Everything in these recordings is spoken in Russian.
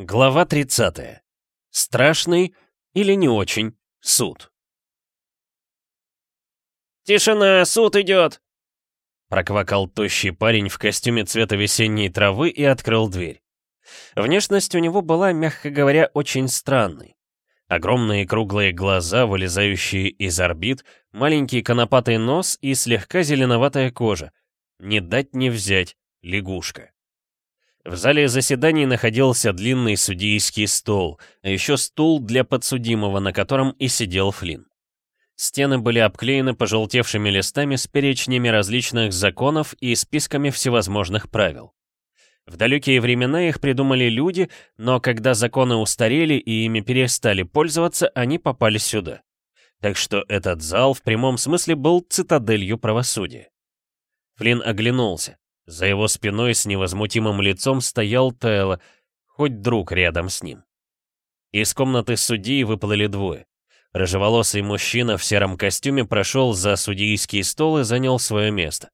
Глава 30. Страшный или не очень суд. «Тишина, суд идет!» Проквакал тощий парень в костюме цвета весенней травы и открыл дверь. Внешность у него была, мягко говоря, очень странной. Огромные круглые глаза, вылезающие из орбит, маленький конопатый нос и слегка зеленоватая кожа. Не дать не взять, лягушка. В зале заседаний находился длинный судейский стол, а еще стул для подсудимого, на котором и сидел Флинн. Стены были обклеены пожелтевшими листами с перечнями различных законов и списками всевозможных правил. В далекие времена их придумали люди, но когда законы устарели и ими перестали пользоваться, они попали сюда. Так что этот зал в прямом смысле был цитаделью правосудия. Флинн оглянулся. За его спиной с невозмутимым лицом стоял Тейло, хоть друг рядом с ним. Из комнаты судьи выплыли двое. Рыжеволосый мужчина в сером костюме прошел за судейский стол и занял свое место.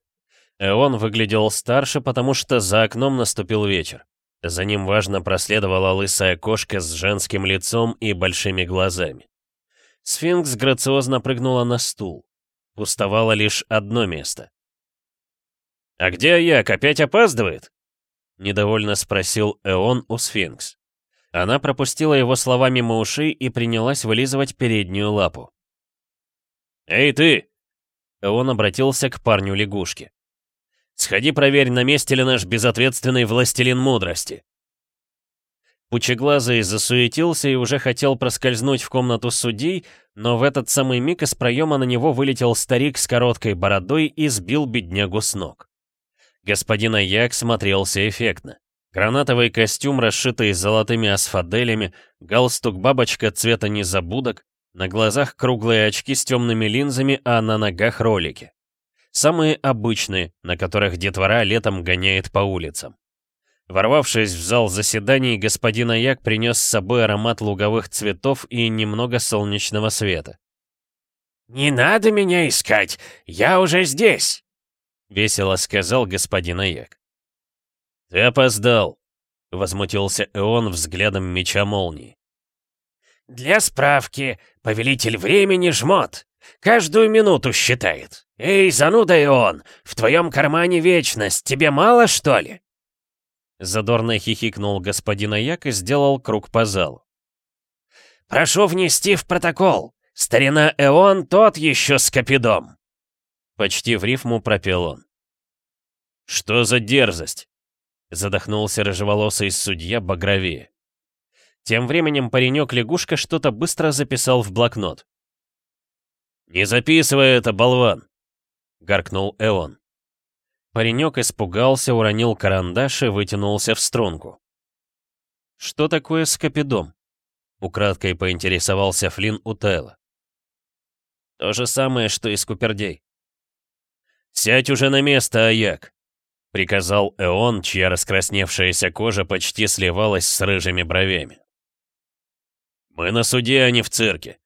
Э, он выглядел старше, потому что за окном наступил вечер. За ним важно проследовала лысая кошка с женским лицом и большими глазами. Сфинкс грациозно прыгнула на стул. Пустовало лишь одно место. «А где Як? Опять опаздывает?» Недовольно спросил Эон у сфинкс. Она пропустила его слова мимо ушей и принялась вылизывать переднюю лапу. «Эй, ты!» Он обратился к парню лягушки. «Сходи проверь, на месте ли наш безответственный властелин мудрости». Пучеглазый засуетился и уже хотел проскользнуть в комнату судей, но в этот самый миг из проема на него вылетел старик с короткой бородой и сбил беднягу с ног. Господина Як смотрелся эффектно. Гранатовый костюм, расшитый золотыми асфаделями, галстук-бабочка цвета незабудок, на глазах круглые очки с темными линзами, а на ногах ролики. Самые обычные, на которых детвора летом гоняет по улицам. Ворвавшись в зал заседаний, господин Аяк принес с собой аромат луговых цветов и немного солнечного света. «Не надо меня искать! Я уже здесь!» весело сказал господин Эйек. «Ты опоздал», — возмутился Эон взглядом меча молнии. «Для справки, повелитель времени жмот. Каждую минуту считает. Эй, зануда Эон, в твоем кармане вечность, тебе мало, что ли?» Задорно хихикнул господин Аяк и сделал круг по залу. «Прошу внести в протокол. Старина Эон тот еще с скопидом!» Почти в рифму пропел он. «Что за дерзость?» Задохнулся рыжеволосый судья Багровее. Тем временем паренек-лягушка что-то быстро записал в блокнот. «Не записывай это, болван!» — гаркнул Эон. Паренек испугался, уронил карандаш и вытянулся в струнку. «Что такое скопидом?» — украдкой поинтересовался Флин у Тайла. «То же самое, что и с купердей. «Сядь уже на место, Аяк!» — приказал Эон, чья раскрасневшаяся кожа почти сливалась с рыжими бровями. «Мы на суде, а не в цирке».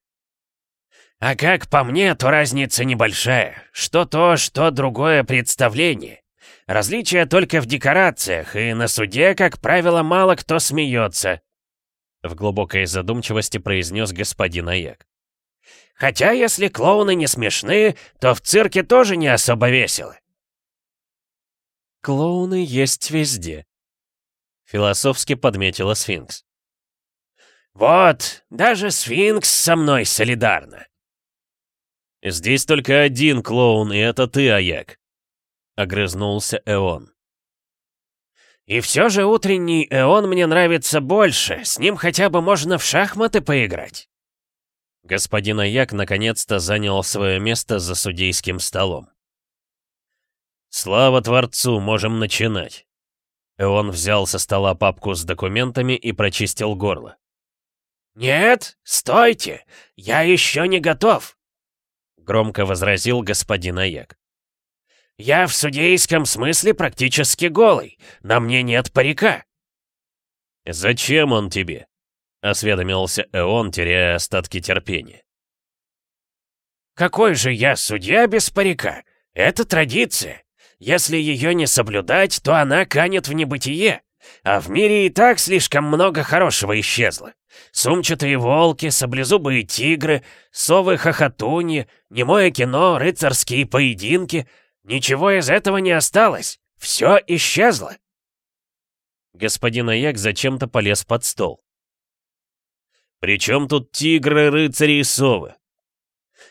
«А как по мне, то разница небольшая. Что то, что другое представление. Различие только в декорациях, и на суде, как правило, мало кто смеется», — в глубокой задумчивости произнес господин Аяк. Хотя, если клоуны не смешные, то в цирке тоже не особо весело. Клоуны есть везде, философски подметила Сфинкс. Вот, даже Сфинкс со мной солидарна. Здесь только один клоун, и это ты, Аяк, огрызнулся Эон. И все же утренний Эон мне нравится больше, с ним хотя бы можно в шахматы поиграть. Господин Аяк наконец-то занял свое место за судейским столом. «Слава Творцу, можем начинать!» Он взял со стола папку с документами и прочистил горло. «Нет, стойте! Я еще не готов!» Громко возразил господин Аяк. «Я в судейском смысле практически голый. На мне нет парика». «Зачем он тебе?» — осведомился Эон, теряя остатки терпения. «Какой же я судья без парика? Это традиция. Если ее не соблюдать, то она канет в небытие. А в мире и так слишком много хорошего исчезло. Сумчатые волки, саблезубые тигры, совы-хохотуньи, немое кино, рыцарские поединки. Ничего из этого не осталось. Все исчезло». Господин Аяк зачем-то полез под стол. Причем тут тигры, рыцари и совы?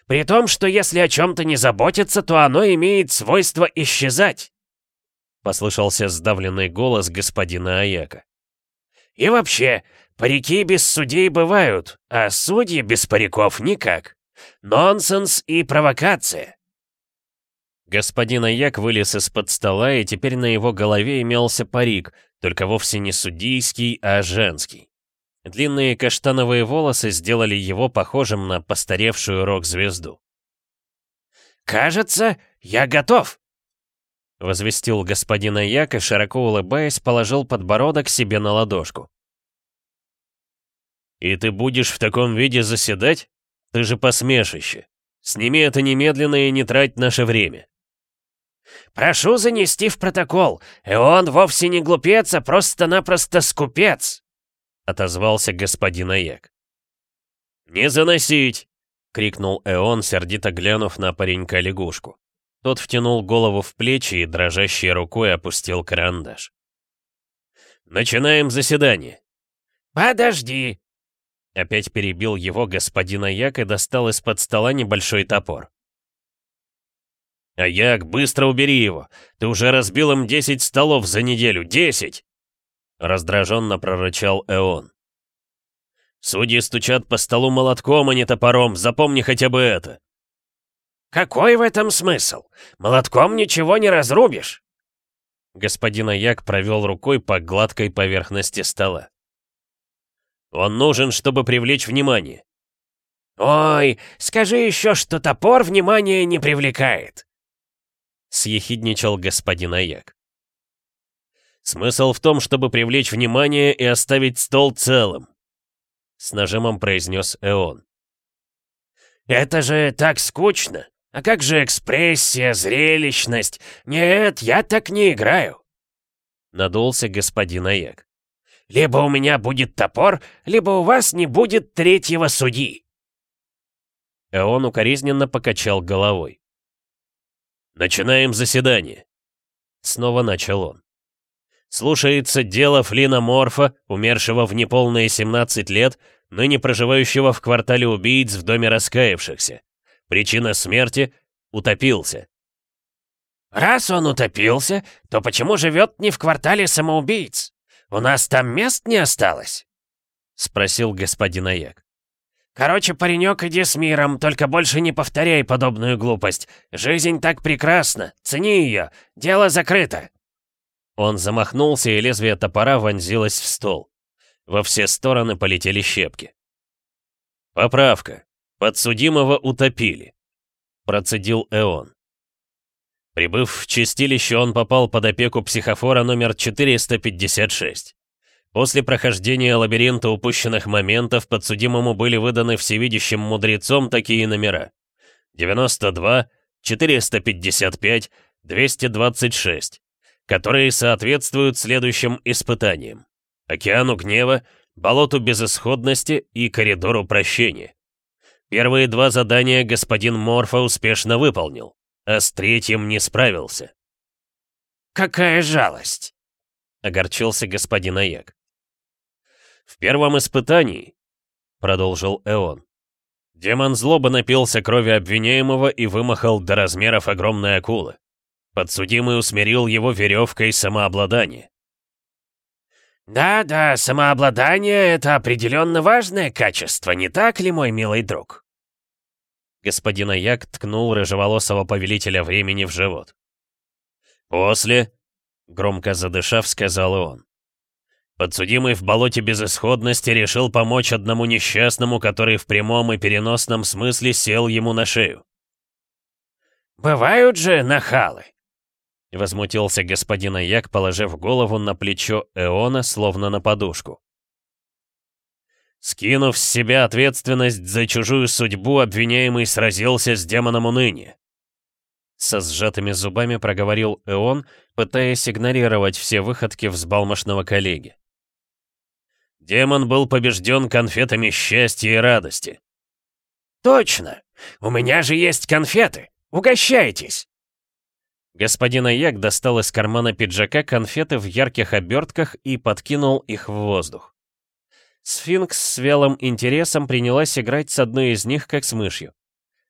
При том, что если о чем-то не заботиться, то оно имеет свойство исчезать. Послышался сдавленный голос господина Аяка. И вообще, парики без судей бывают, а судьи без париков никак. Нонсенс и провокация. Господин Аяк вылез из-под стола, и теперь на его голове имелся парик, только вовсе не судейский, а женский. Длинные каштановые волосы сделали его похожим на постаревшую рок-звезду. «Кажется, я готов!» — возвестил господин Аяк и, широко улыбаясь, положил подбородок себе на ладошку. «И ты будешь в таком виде заседать? Ты же посмешище! Сними это немедленно и не трать наше время!» «Прошу занести в протокол, и он вовсе не глупец, а просто-напросто скупец!» отозвался господин Эек. «Не заносить!» — крикнул Эон, сердито глянув на паренька-лягушку. Тот втянул голову в плечи и дрожащей рукой опустил карандаш. «Начинаем заседание!» «Подожди!» Опять перебил его господин Аяк и достал из-под стола небольшой топор. «Аяк, быстро убери его! Ты уже разбил им десять столов за неделю! Десять!» — раздраженно прорычал Эон. «Судьи стучат по столу молотком, а не топором, запомни хотя бы это!» «Какой в этом смысл? Молотком ничего не разрубишь!» Господин Аяк провел рукой по гладкой поверхности стола. «Он нужен, чтобы привлечь внимание». «Ой, скажи еще, что топор внимания не привлекает!» Съехидничал господин Аяк. Смысл в том, чтобы привлечь внимание и оставить стол целым. С нажимом произнес Эон. Это же так скучно. А как же экспрессия, зрелищность? Нет, я так не играю. Надулся господин Аек. Либо у меня будет топор, либо у вас не будет третьего судьи. Эон укоризненно покачал головой. «Начинаем заседание!» Снова начал он слушается дело Флина Морфа, умершего в неполные 17 лет, ныне проживающего в квартале убийц в доме раскаявшихся. Причина смерти — утопился. «Раз он утопился, то почему живет не в квартале самоубийц? У нас там мест не осталось?» — спросил господин Аяк. «Короче, паренек, иди с миром, только больше не повторяй подобную глупость. Жизнь так прекрасна, цени ее, дело закрыто!» Он замахнулся, и лезвие топора вонзилось в стол. Во все стороны полетели щепки. «Поправка. Подсудимого утопили», — процедил Эон. Прибыв в чистилище, он попал под опеку психофора номер 456. После прохождения лабиринта упущенных моментов подсудимому были выданы всевидящим мудрецом такие номера. 92, 455, 226 которые соответствуют следующим испытаниям. Океану гнева, болоту безысходности и коридору прощения. Первые два задания господин Морфа успешно выполнил, а с третьим не справился. «Какая жалость!» — огорчился господин Аяк. «В первом испытании», — продолжил Эон, — демон злобы напился крови обвиняемого и вымахал до размеров огромной акулы. Подсудимый усмирил его веревкой самообладания. «Да-да, самообладание — это определенно важное качество, не так ли, мой милый друг?» Господин Аяк ткнул рыжеволосого повелителя времени в живот. «После», — громко задышав, сказал он, «подсудимый в болоте безысходности решил помочь одному несчастному, который в прямом и переносном смысле сел ему на шею». «Бывают же нахалы», — возмутился господин Аяк, положив голову на плечо Эона, словно на подушку. «Скинув с себя ответственность за чужую судьбу, обвиняемый сразился с демоном уныния». Со сжатыми зубами проговорил Эон, пытаясь игнорировать все выходки взбалмошного коллеги. «Демон был побежден конфетами счастья и радости». «Точно! У меня же есть конфеты! Угощайтесь!» Господина Яг достал из кармана пиджака конфеты в ярких обертках и подкинул их в воздух. Сфинкс с вялым интересом принялась играть с одной из них, как с мышью.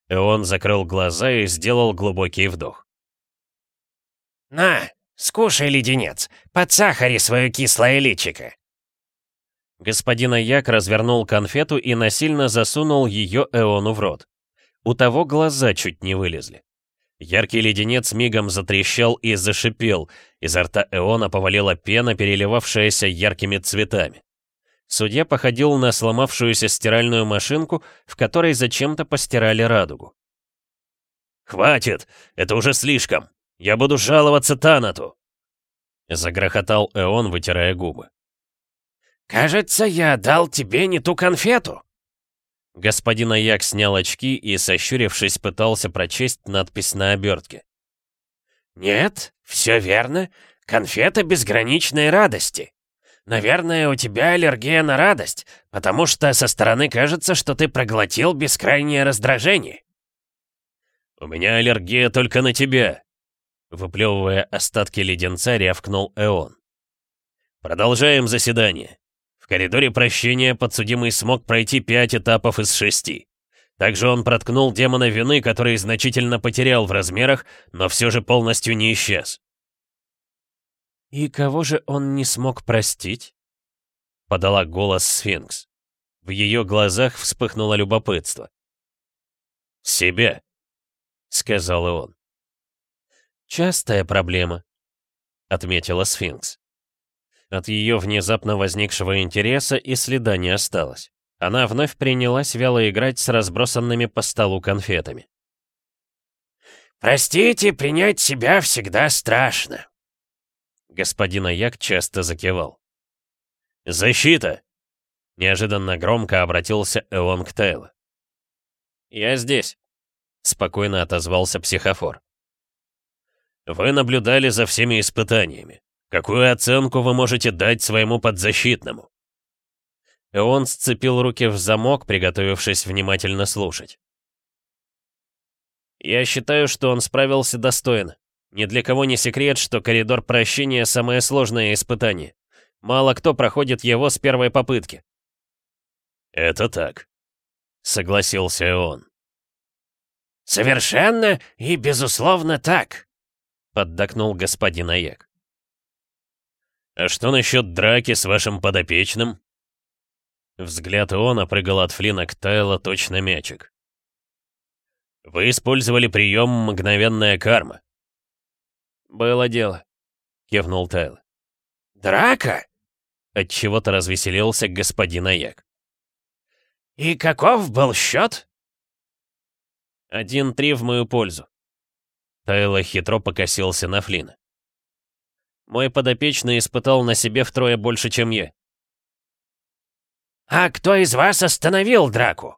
И он закрыл глаза и сделал глубокий вдох. «На, скушай леденец, подсахари свое кислое личико!» Господин Аяк развернул конфету и насильно засунул ее Эону в рот. У того глаза чуть не вылезли. Яркий леденец мигом затрещал и зашипел. Изо рта Эона повалила пена, переливавшаяся яркими цветами. Судья походил на сломавшуюся стиральную машинку, в которой зачем-то постирали радугу. «Хватит! Это уже слишком! Я буду жаловаться Танату!» Загрохотал Эон, вытирая губы. «Кажется, я дал тебе не ту конфету!» Господин Аяк снял очки и, сощурившись, пытался прочесть надпись на обертке. «Нет, все верно. Конфета безграничной радости. Наверное, у тебя аллергия на радость, потому что со стороны кажется, что ты проглотил бескрайнее раздражение». «У меня аллергия только на тебя», — выплевывая остатки леденца, рявкнул Эон. «Продолжаем заседание». В коридоре прощения подсудимый смог пройти пять этапов из шести. Также он проткнул демона вины, который значительно потерял в размерах, но все же полностью не исчез. «И кого же он не смог простить?» — подала голос сфинкс. В ее глазах вспыхнуло любопытство. «Себе», — сказал он. «Частая проблема», — отметила сфинкс. От ее внезапно возникшего интереса и следа не осталось. Она вновь принялась вяло играть с разбросанными по столу конфетами. «Простите, принять себя всегда страшно!» Господин Аяк часто закивал. «Защита!» Неожиданно громко обратился Эон к Тейлу. «Я здесь», — спокойно отозвался психофор. «Вы наблюдали за всеми испытаниями. Какую оценку вы можете дать своему подзащитному?» И он сцепил руки в замок, приготовившись внимательно слушать. «Я считаю, что он справился достойно. Ни для кого не секрет, что коридор прощения — самое сложное испытание. Мало кто проходит его с первой попытки». «Это так», — согласился он. «Совершенно и безусловно так», — поддакнул господин Аек. «А что насчет драки с вашим подопечным?» Взгляд Иона прыгал от Флина к Тайло точно мячик. «Вы использовали прием «Мгновенная карма». «Было дело», — кивнул Тайло. «Драка?» — отчего-то развеселился господин Аяк. «И каков был счет?» «Один-три в мою пользу». Тайло хитро покосился на Флина. Мой подопечный испытал на себе втрое больше, чем я. «А кто из вас остановил драку?»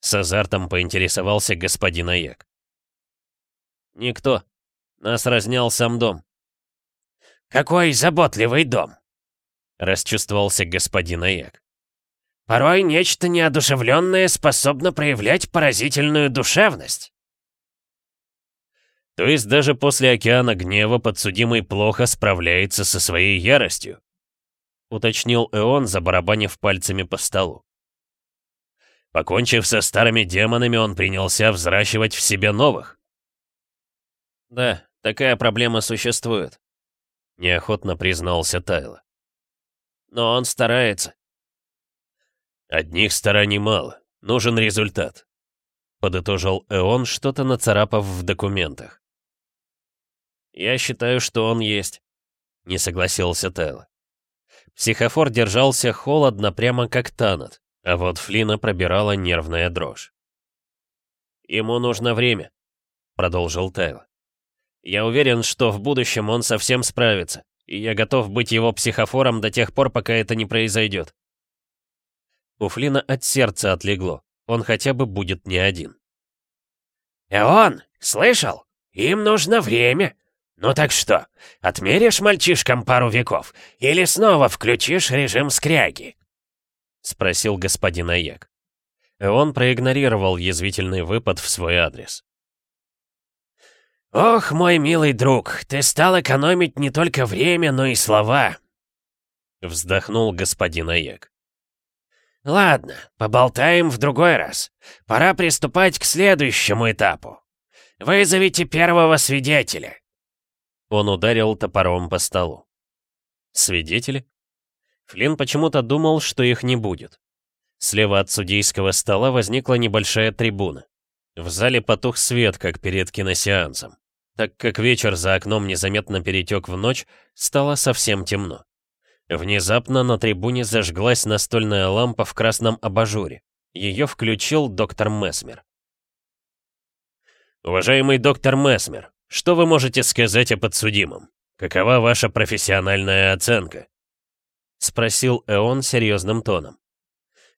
С азартом поинтересовался господин Аяк. «Никто. Нас разнял сам дом». «Какой заботливый дом!» Расчувствовался господин Аяк. «Порой нечто неодушевленное способно проявлять поразительную душевность». То есть даже после океана гнева подсудимый плохо справляется со своей яростью, уточнил Эон, забарабанив пальцами по столу. Покончив со старыми демонами, он принялся взращивать в себе новых. Да, такая проблема существует, неохотно признался Тайло. Но он старается. Одних стараний мало, нужен результат, подытожил Эон, что-то нацарапав в документах. «Я считаю, что он есть», — не согласился Тайло. Психофор держался холодно, прямо как Танат, а вот Флина пробирала нервная дрожь. «Ему нужно время», — продолжил Тайло. «Я уверен, что в будущем он совсем справится, и я готов быть его психофором до тех пор, пока это не произойдет». У Флина от сердца отлегло. Он хотя бы будет не один. «И он! Слышал? Им нужно время! Ну так что, отмеришь мальчишкам пару веков, или снова включишь режим скряги?» — спросил господин Аяк. Он проигнорировал язвительный выпад в свой адрес. «Ох, мой милый друг, ты стал экономить не только время, но и слова!» Вздохнул господин Аяк. «Ладно, поболтаем в другой раз. Пора приступать к следующему этапу. Вызовите первого свидетеля. Он ударил топором по столу. Свидетели? Флинн почему-то думал, что их не будет. Слева от судейского стола возникла небольшая трибуна. В зале потух свет, как перед киносеансом. Так как вечер за окном незаметно перетек в ночь, стало совсем темно. Внезапно на трибуне зажглась настольная лампа в красном абажуре. Ее включил доктор Месмер. «Уважаемый доктор Месмер, что вы можете сказать о подсудимом? Какова ваша профессиональная оценка?» Спросил Эон серьезным тоном.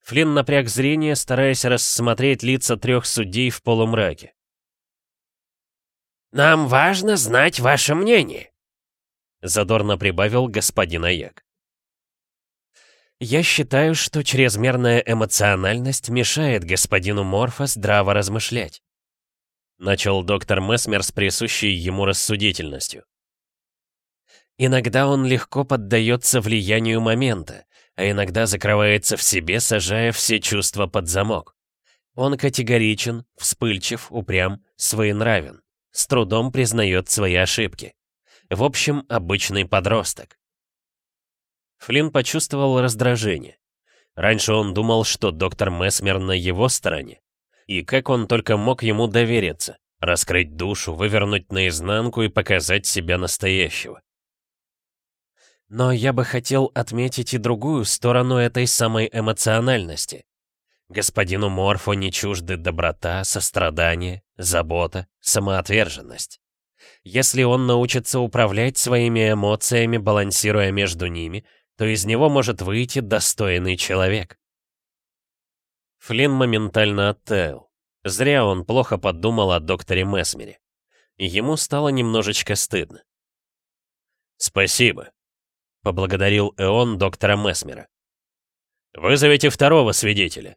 Флинн напряг зрение, стараясь рассмотреть лица трех судей в полумраке. «Нам важно знать ваше мнение», — задорно прибавил господин Аяк. «Я считаю, что чрезмерная эмоциональность мешает господину Морфа здраво размышлять. Начал доктор Месмер с присущей ему рассудительностью. Иногда он легко поддается влиянию момента, а иногда закрывается в себе, сажая все чувства под замок. Он категоричен, вспыльчив, упрям, своенравен, с трудом признает свои ошибки. В общем, обычный подросток. Флинн почувствовал раздражение. Раньше он думал, что доктор Месмер на его стороне, и как он только мог ему довериться, раскрыть душу, вывернуть наизнанку и показать себя настоящего. Но я бы хотел отметить и другую сторону этой самой эмоциональности. Господину Морфу не чужды доброта, сострадание, забота, самоотверженность. Если он научится управлять своими эмоциями, балансируя между ними, то из него может выйти достойный человек. Флинн моментально оттаял. Зря он плохо подумал о докторе Месмере. Ему стало немножечко стыдно. «Спасибо», — поблагодарил Эон доктора Месмера. «Вызовите второго свидетеля».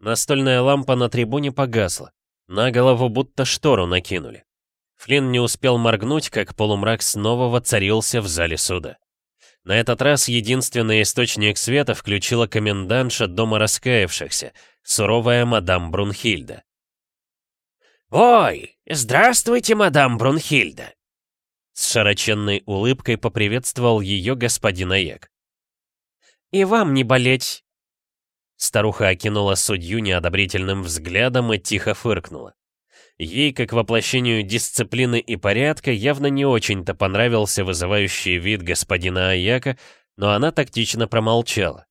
Настольная лампа на трибуне погасла. На голову будто штору накинули. Флинн не успел моргнуть, как полумрак снова воцарился в зале суда. На этот раз единственный источник света включила комендантша дома раскаявшихся, суровая мадам Брунхильда. «Ой, здравствуйте, мадам Брунхильда!» С широченной улыбкой поприветствовал ее господин Аек. «И вам не болеть!» Старуха окинула судью неодобрительным взглядом и тихо фыркнула. Ей, как воплощению дисциплины и порядка, явно не очень-то понравился вызывающий вид господина Аяка, но она тактично промолчала.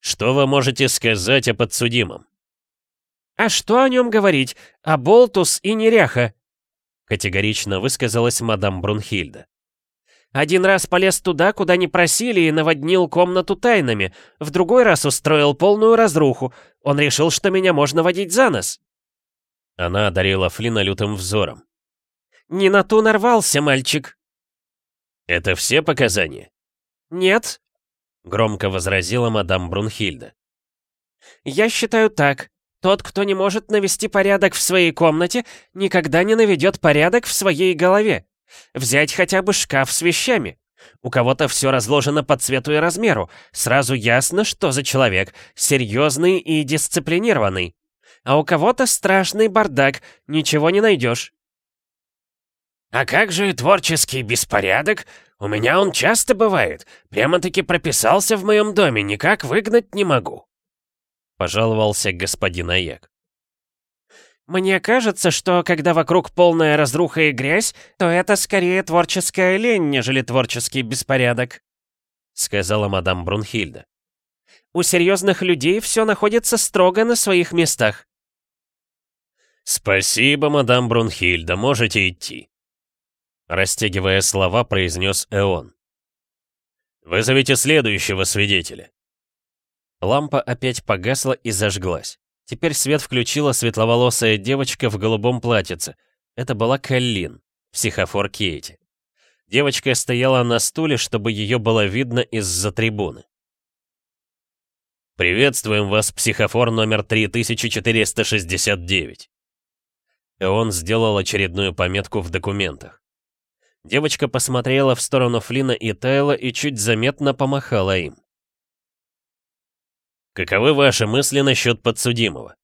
«Что вы можете сказать о подсудимом?» «А что о нем говорить? О Болтус и Неряха!» Категорично высказалась мадам Брунхильда. «Один раз полез туда, куда не просили, и наводнил комнату тайнами. В другой раз устроил полную разруху. Он решил, что меня можно водить за нос». Она одарила Флина лютым взором. «Не на ту нарвался, мальчик!» «Это все показания?» «Нет», — громко возразила мадам Брунхильда. «Я считаю так. Тот, кто не может навести порядок в своей комнате, никогда не наведет порядок в своей голове. Взять хотя бы шкаф с вещами. У кого-то все разложено по цвету и размеру. Сразу ясно, что за человек. Серьезный и дисциплинированный а у кого-то страшный бардак, ничего не найдешь. А как же творческий беспорядок? У меня он часто бывает. Прямо-таки прописался в моем доме, никак выгнать не могу. Пожаловался господин Аек. Мне кажется, что когда вокруг полная разруха и грязь, то это скорее творческая лень, нежели творческий беспорядок, сказала мадам Брунхильда. У серьезных людей все находится строго на своих местах. «Спасибо, мадам Брунхильда, можете идти», — растягивая слова, произнес Эон. «Вызовите следующего свидетеля». Лампа опять погасла и зажглась. Теперь свет включила светловолосая девочка в голубом платьице. Это была Каллин, психофор Кейти. Девочка стояла на стуле, чтобы ее было видно из-за трибуны. «Приветствуем вас, психофор номер 3469 и он сделал очередную пометку в документах. Девочка посмотрела в сторону Флина и Тайла и чуть заметно помахала им. «Каковы ваши мысли насчет подсудимого?»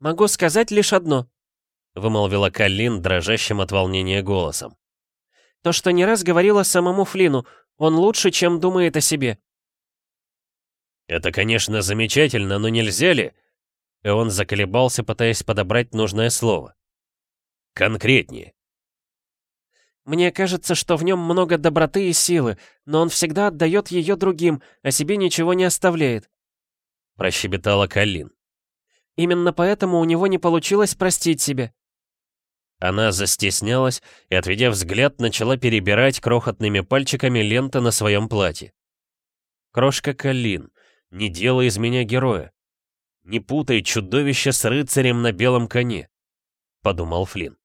«Могу сказать лишь одно», — вымолвила Каллин дрожащим от волнения голосом. «То, что не раз говорила самому Флину, он лучше, чем думает о себе». «Это, конечно, замечательно, но нельзя ли...» и он заколебался, пытаясь подобрать нужное слово. «Конкретнее». «Мне кажется, что в нем много доброты и силы, но он всегда отдает ее другим, а себе ничего не оставляет», — прощебетала Калин. «Именно поэтому у него не получилось простить себя». Она застеснялась и, отведя взгляд, начала перебирать крохотными пальчиками ленты на своем платье. «Крошка Калин, не делай из меня героя не путай чудовище с рыцарем на белом коне», — подумал Флинн.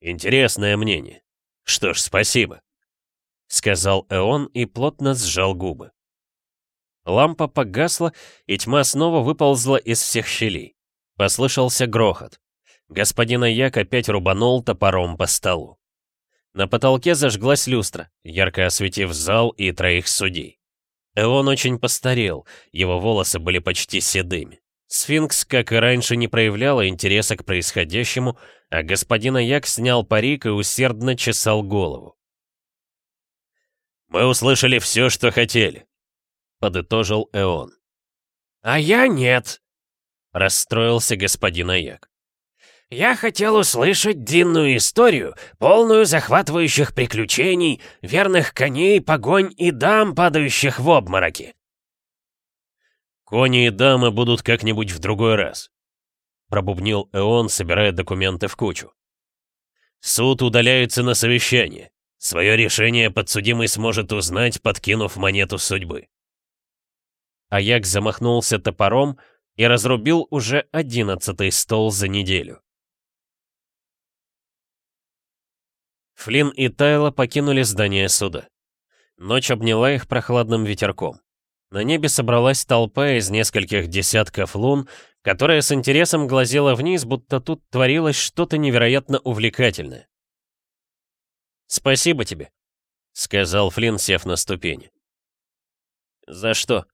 «Интересное мнение. Что ж, спасибо», — сказал Эон и плотно сжал губы. Лампа погасла, и тьма снова выползла из всех щелей. Послышался грохот. Господина Як опять рубанул топором по столу. На потолке зажглась люстра, ярко осветив зал и троих судей. Он очень постарел, его волосы были почти седыми. Сфинкс, как и раньше, не проявляла интереса к происходящему, а господина Як снял парик и усердно чесал голову. «Мы услышали все, что хотели», — подытожил Эон. «А я нет», — расстроился господин Аяк. Я хотел услышать длинную историю, полную захватывающих приключений, верных коней, погонь и дам, падающих в обмороки. «Кони и дамы будут как-нибудь в другой раз», — пробубнил Эон, собирая документы в кучу. «Суд удаляется на совещание. Свое решение подсудимый сможет узнать, подкинув монету судьбы». Аяк замахнулся топором и разрубил уже одиннадцатый стол за неделю. Флинн и Тайло покинули здание суда. Ночь обняла их прохладным ветерком. На небе собралась толпа из нескольких десятков лун, которая с интересом глазела вниз, будто тут творилось что-то невероятно увлекательное. «Спасибо тебе», — сказал Флинн, сев на ступени. «За что?»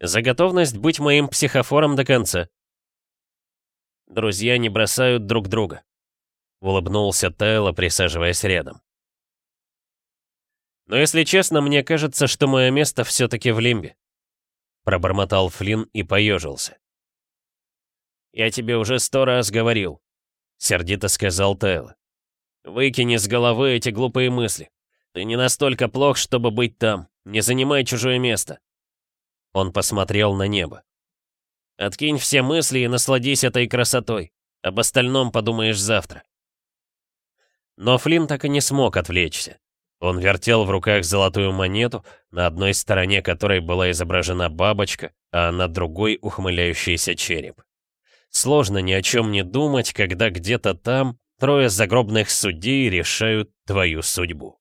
«За готовность быть моим психофором до конца». «Друзья не бросают друг друга», — улыбнулся Тайло, присаживаясь рядом. «Но если честно, мне кажется, что мое место все-таки в лимбе», — пробормотал Флинн и поежился. «Я тебе уже сто раз говорил», — сердито сказал Тайло. «Выкини с головы эти глупые мысли. Ты не настолько плох, чтобы быть там. Не занимай чужое место». Он посмотрел на небо. «Откинь все мысли и насладись этой красотой. Об остальном подумаешь завтра». Но Флинн так и не смог отвлечься. Он вертел в руках золотую монету, на одной стороне которой была изображена бабочка, а на другой — ухмыляющийся череп. Сложно ни о чем не думать, когда где-то там трое загробных судей решают твою судьбу.